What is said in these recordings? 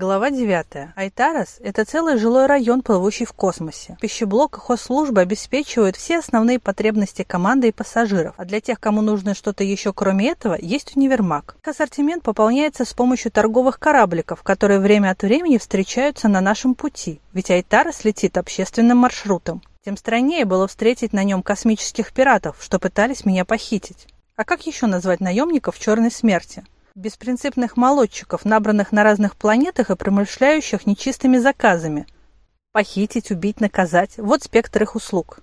Глава 9. Айтарас – это целый жилой район, плывущий в космосе. Пищеблок и хозслужбы обеспечивают все основные потребности команды и пассажиров, а для тех, кому нужно что-то еще кроме этого, есть универмаг. Ассортимент пополняется с помощью торговых корабликов, которые время от времени встречаются на нашем пути, ведь Айтарас летит общественным маршрутом. Тем страннее было встретить на нем космических пиратов, что пытались меня похитить. А как еще назвать наемников черной смерти? Беспринципных молодчиков, набранных на разных планетах и промышляющих нечистыми заказами. Похитить, убить, наказать – вот спектр их услуг.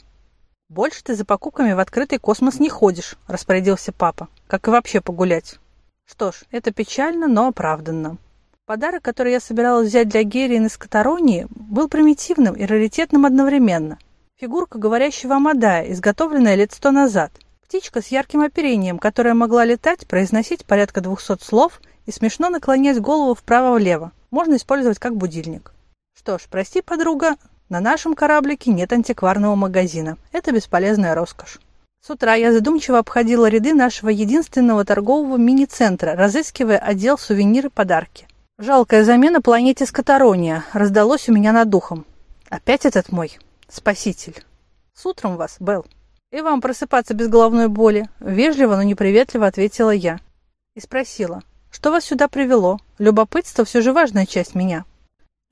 «Больше ты за покупками в открытый космос не ходишь», – распорядился папа. «Как и вообще погулять». Что ж, это печально, но оправданно. Подарок, который я собиралась взять для Герри на Скотаронии, был примитивным и раритетным одновременно. Фигурка говорящего Амадая, изготовленная лет сто назад – Птичка с ярким оперением, которая могла летать, произносить порядка 200 слов и смешно наклонять голову вправо-влево. Можно использовать как будильник. Что ж, прости, подруга, на нашем кораблике нет антикварного магазина. Это бесполезная роскошь. С утра я задумчиво обходила ряды нашего единственного торгового мини-центра, разыскивая отдел сувениры подарки. Жалкая замена планете Скотарония раздалось у меня над духом. Опять этот мой спаситель. С утром вас, Белл. «И вам просыпаться без головной боли», – вежливо, но неприветливо ответила я. И спросила, «Что вас сюда привело? Любопытство все же важная часть меня».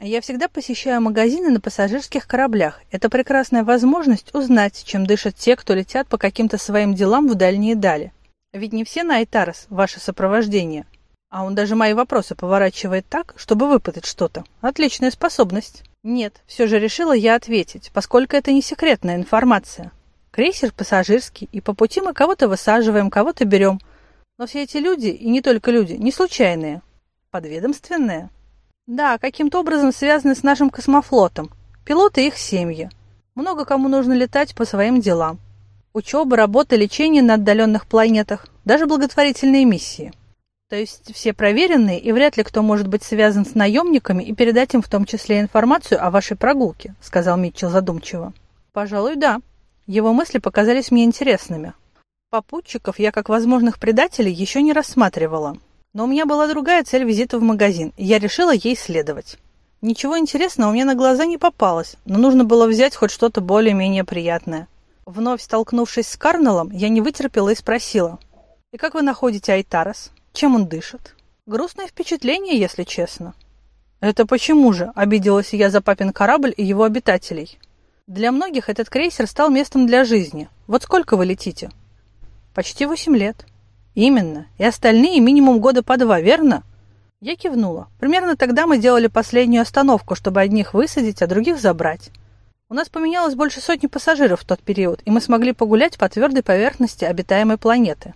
Я всегда посещаю магазины на пассажирских кораблях. Это прекрасная возможность узнать, чем дышат те, кто летят по каким-то своим делам в дальние дали. Ведь не все на Айтарес ваше сопровождение. А он даже мои вопросы поворачивает так, чтобы выпытать что-то. Отличная способность. Нет, все же решила я ответить, поскольку это не секретная информация. Крейсер пассажирский, и по пути мы кого-то высаживаем, кого-то берем. Но все эти люди, и не только люди, не случайные. Подведомственные. Да, каким-то образом связаны с нашим космофлотом. Пилоты и их семьи. Много кому нужно летать по своим делам. Учеба, работа, лечение на отдаленных планетах, даже благотворительные миссии. То есть все проверенные, и вряд ли кто может быть связан с наемниками и передать им в том числе информацию о вашей прогулке, сказал Митчелл задумчиво. Пожалуй, да. Его мысли показались мне интересными. Попутчиков я как возможных предателей еще не рассматривала. Но у меня была другая цель визита в магазин, и я решила ей следовать. Ничего интересного меня на глаза не попалось, но нужно было взять хоть что-то более-менее приятное. Вновь столкнувшись с Карнеллом, я не вытерпела и спросила. «И как вы находите Айтарас? Чем он дышит?» «Грустное впечатление, если честно». «Это почему же?» – обиделась я за папин корабль и его обитателей. Для многих этот крейсер стал местом для жизни. Вот сколько вы летите? Почти восемь лет. Именно. И остальные минимум года по два, верно? Я кивнула. Примерно тогда мы делали последнюю остановку, чтобы одних высадить, а других забрать. У нас поменялось больше сотни пассажиров в тот период, и мы смогли погулять по твердой поверхности обитаемой планеты.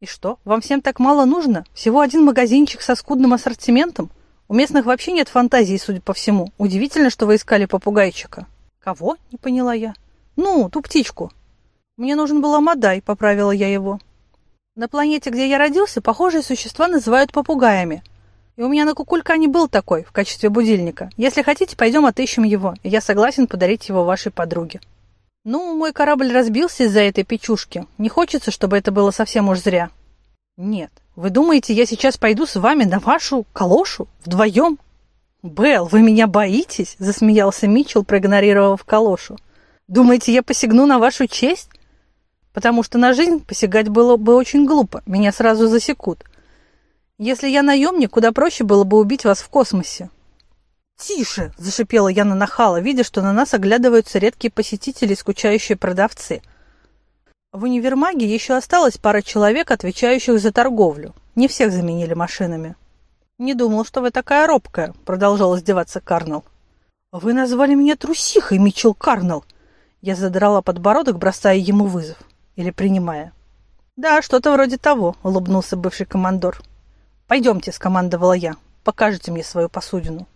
И что, вам всем так мало нужно? Всего один магазинчик со скудным ассортиментом? У местных вообще нет фантазии, судя по всему. Удивительно, что вы искали попугайчика. «Кого?» – не поняла я. «Ну, ту птичку». «Мне нужен был Амадай», – поправила я его. «На планете, где я родился, похожие существа называют попугаями. И у меня на Кукулькане был такой, в качестве будильника. Если хотите, пойдем отыщем его, и я согласен подарить его вашей подруге». «Ну, мой корабль разбился из-за этой печушки. Не хочется, чтобы это было совсем уж зря». «Нет. Вы думаете, я сейчас пойду с вами на вашу калошу? Вдвоем?» «Белл, вы меня боитесь?» – засмеялся Митчелл, проигнорировав калошу. «Думаете, я посягну на вашу честь?» «Потому что на жизнь посягать было бы очень глупо, меня сразу засекут. Если я наемник, куда проще было бы убить вас в космосе». «Тише!» – зашипела я на нахала, видя, что на нас оглядываются редкие посетители и скучающие продавцы. В универмаге еще осталось пара человек, отвечающих за торговлю. Не всех заменили машинами. «Не думал, что вы такая робкая», — продолжал издеваться Карнелл. «Вы назвали меня трусихой, Митчелл Карнелл!» Я задрала подбородок, бросая ему вызов. Или принимая. «Да, что-то вроде того», — улыбнулся бывший командор. «Пойдемте», — скомандовала я. «Покажите мне свою посудину».